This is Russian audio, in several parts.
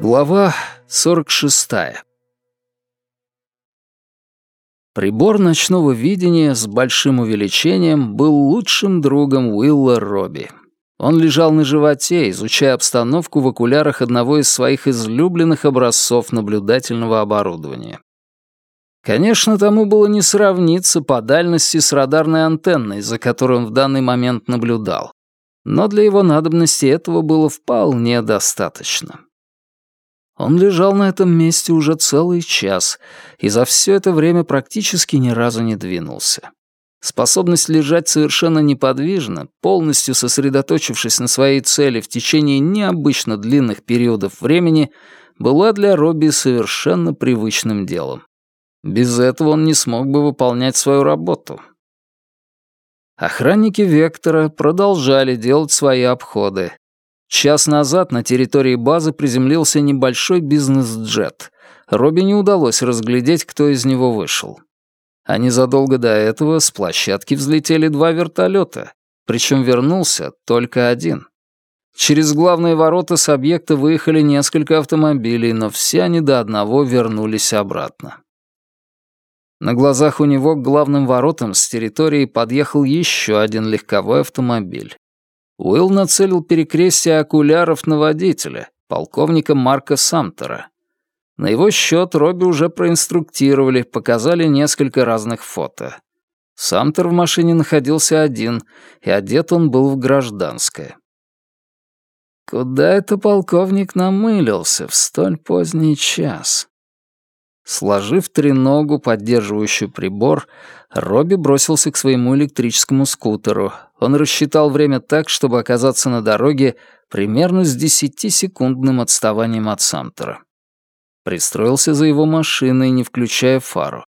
Глава 46. Прибор ночного видения с большим увеличением был лучшим другом Уилла Робби. Он лежал на животе, изучая обстановку в окулярах одного из своих излюбленных образцов наблюдательного оборудования. Конечно, тому было не сравниться по дальности с радарной антенной, за которой он в данный момент наблюдал. Но для его надобности этого было вполне достаточно. Он лежал на этом месте уже целый час и за все это время практически ни разу не двинулся. Способность лежать совершенно неподвижно, полностью сосредоточившись на своей цели в течение необычно длинных периодов времени, была для Робби совершенно привычным делом. Без этого он не смог бы выполнять свою работу. Охранники Вектора продолжали делать свои обходы, Час назад на территории базы приземлился небольшой бизнес-джет. Робби не удалось разглядеть, кто из него вышел. А незадолго до этого с площадки взлетели два вертолета, причем вернулся только один. Через главные ворота с объекта выехали несколько автомобилей, но все они до одного вернулись обратно. На глазах у него к главным воротам с территории подъехал еще один легковой автомобиль. Уилл нацелил перекрестие окуляров на водителя, полковника Марка Самтера. На его счет Робби уже проинструктировали, показали несколько разных фото. Самтер в машине находился один, и одет он был в гражданское. Куда это полковник намылился в столь поздний час? Сложив треногу, поддерживающую прибор, Робби бросился к своему электрическому скутеру. Он рассчитал время так, чтобы оказаться на дороге примерно с десятисекундным отставанием от Самтера. Пристроился за его машиной, не включая фару.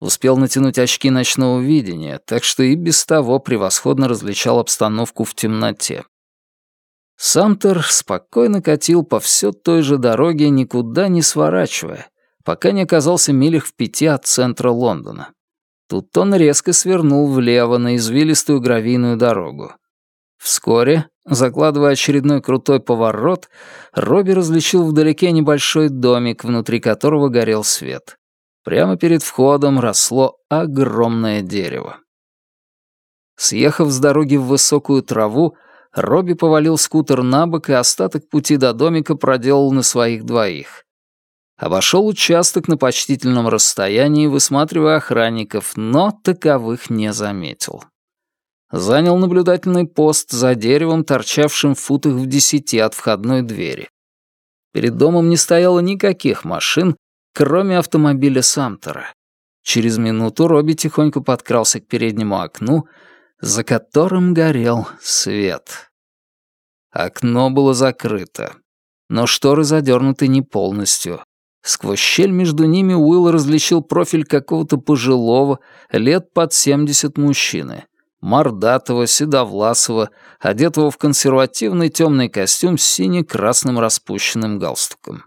Успел натянуть очки ночного видения, так что и без того превосходно различал обстановку в темноте. Самтер спокойно катил по все той же дороге, никуда не сворачивая, пока не оказался милях в пяти от центра Лондона. Тут он резко свернул влево на извилистую гравийную дорогу. Вскоре, закладывая очередной крутой поворот, Робби различил вдалеке небольшой домик, внутри которого горел свет. Прямо перед входом росло огромное дерево. Съехав с дороги в высокую траву, Робби повалил скутер на бок и остаток пути до домика проделал на своих двоих. Обошел участок на почтительном расстоянии, высматривая охранников, но таковых не заметил. Занял наблюдательный пост за деревом, торчавшим в футах в десяти от входной двери. Перед домом не стояло никаких машин, кроме автомобиля Самтера. Через минуту Робби тихонько подкрался к переднему окну, за которым горел свет. Окно было закрыто, но шторы задернуты не полностью. Сквозь щель между ними Уилл различил профиль какого-то пожилого, лет под семьдесят мужчины. Мордатого, седовласого, одетого в консервативный темный костюм с сине-красным распущенным галстуком.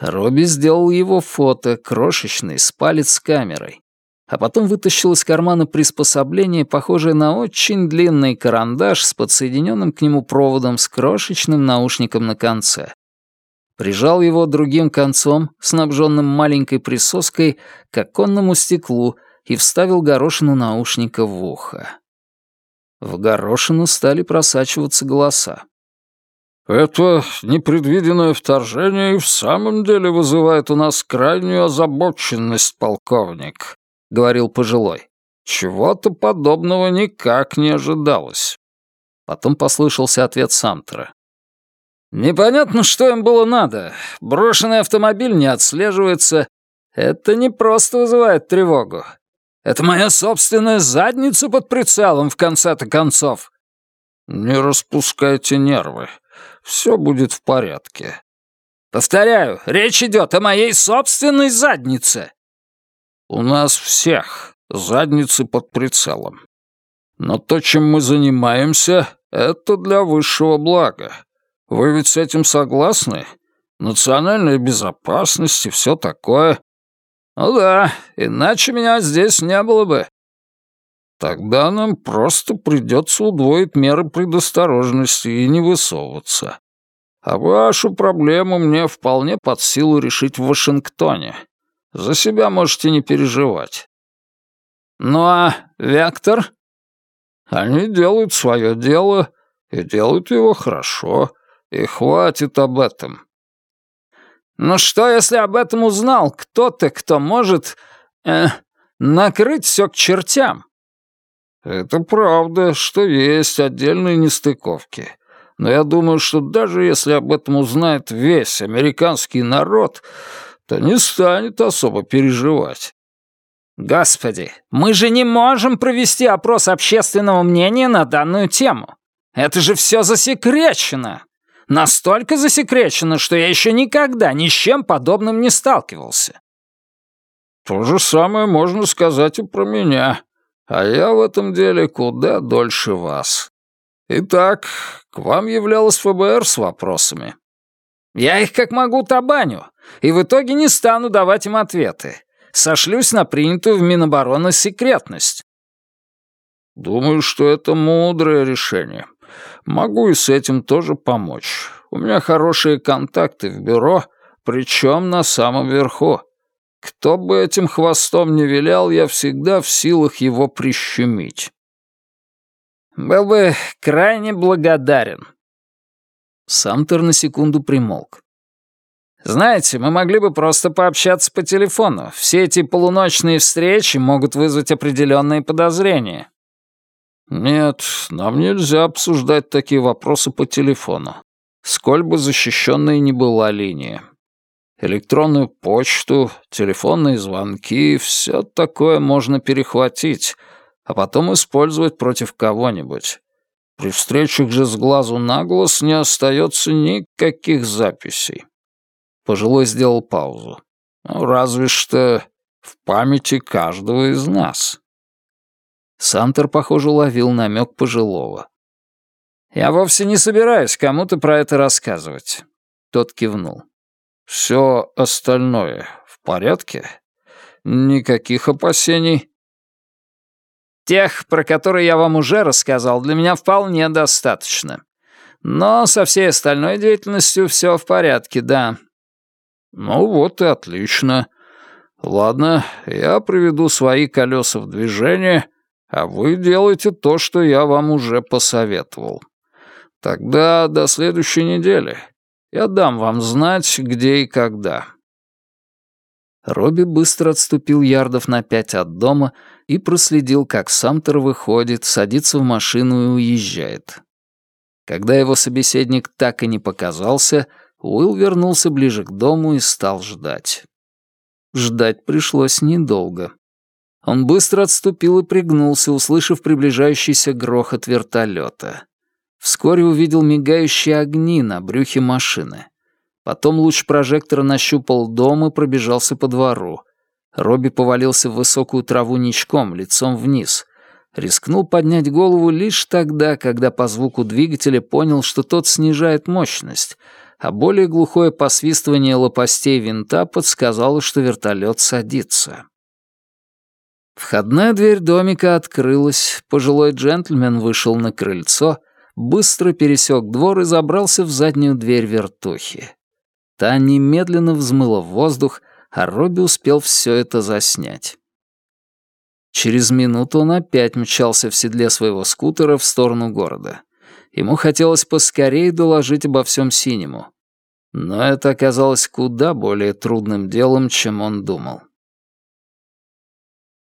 Робби сделал его фото, крошечный, с палец с камерой, а потом вытащил из кармана приспособление, похожее на очень длинный карандаш с подсоединенным к нему проводом с крошечным наушником на конце прижал его другим концом, снабженным маленькой присоской, к оконному стеклу и вставил горошину наушника в ухо. В горошину стали просачиваться голоса. «Это непредвиденное вторжение и в самом деле вызывает у нас крайнюю озабоченность, полковник», — говорил пожилой. «Чего-то подобного никак не ожидалось». Потом послышался ответ Самтера. Непонятно, что им было надо. Брошенный автомобиль не отслеживается. Это не просто вызывает тревогу. Это моя собственная задница под прицелом в конце-то концов. Не распускайте нервы. Все будет в порядке. Повторяю, речь идет о моей собственной заднице. У нас всех задницы под прицелом. Но то, чем мы занимаемся, это для высшего блага. Вы ведь с этим согласны? Национальная безопасность и все такое. Ну да, иначе меня здесь не было бы. Тогда нам просто придется удвоить меры предосторожности и не высовываться. А вашу проблему мне вполне под силу решить в Вашингтоне. За себя можете не переживать. Ну а Вектор? Они делают свое дело и делают его хорошо. И хватит об этом. Ну что, если об этом узнал кто-то, кто может э, накрыть все к чертям? Это правда, что есть отдельные нестыковки. Но я думаю, что даже если об этом узнает весь американский народ, то не станет особо переживать. Господи, мы же не можем провести опрос общественного мнения на данную тему. Это же все засекречено. Настолько засекречено, что я еще никогда ни с чем подобным не сталкивался. То же самое можно сказать и про меня. А я в этом деле куда дольше вас. Итак, к вам являлась ФБР с вопросами. Я их как могу табаню, и в итоге не стану давать им ответы. Сошлюсь на принятую в Минобороны секретность. Думаю, что это мудрое решение. Могу и с этим тоже помочь. У меня хорошие контакты в бюро, причем на самом верху. Кто бы этим хвостом не вилял, я всегда в силах его прищемить. Был бы крайне благодарен. Самтер на секунду примолк. «Знаете, мы могли бы просто пообщаться по телефону. Все эти полуночные встречи могут вызвать определенные подозрения». «Нет, нам нельзя обсуждать такие вопросы по телефону, сколь бы защищенной ни была линия. Электронную почту, телефонные звонки — все такое можно перехватить, а потом использовать против кого-нибудь. При встречах же с глазу на глаз не остается никаких записей». Пожилой сделал паузу. «Ну, разве что в памяти каждого из нас». Сантер, похоже, ловил намек пожилого. «Я вовсе не собираюсь кому-то про это рассказывать». Тот кивнул. «Все остальное в порядке? Никаких опасений?» «Тех, про которые я вам уже рассказал, для меня вполне достаточно. Но со всей остальной деятельностью все в порядке, да». «Ну вот и отлично. Ладно, я приведу свои колеса в движение» а вы делаете то, что я вам уже посоветовал. Тогда до следующей недели. Я дам вам знать, где и когда». Робби быстро отступил ярдов на пять от дома и проследил, как Самтер выходит, садится в машину и уезжает. Когда его собеседник так и не показался, Уилл вернулся ближе к дому и стал ждать. Ждать пришлось недолго. Он быстро отступил и пригнулся, услышав приближающийся грохот вертолета. Вскоре увидел мигающие огни на брюхе машины. Потом луч прожектора нащупал дом и пробежался по двору. Робби повалился в высокую траву ничком, лицом вниз. Рискнул поднять голову лишь тогда, когда по звуку двигателя понял, что тот снижает мощность, а более глухое посвистывание лопастей винта подсказало, что вертолет садится. Входная дверь домика открылась, пожилой джентльмен вышел на крыльцо, быстро пересек двор и забрался в заднюю дверь вертухи. Та немедленно взмыла в воздух, а Робби успел все это заснять. Через минуту он опять мчался в седле своего скутера в сторону города. Ему хотелось поскорее доложить обо всем синему. Но это оказалось куда более трудным делом, чем он думал.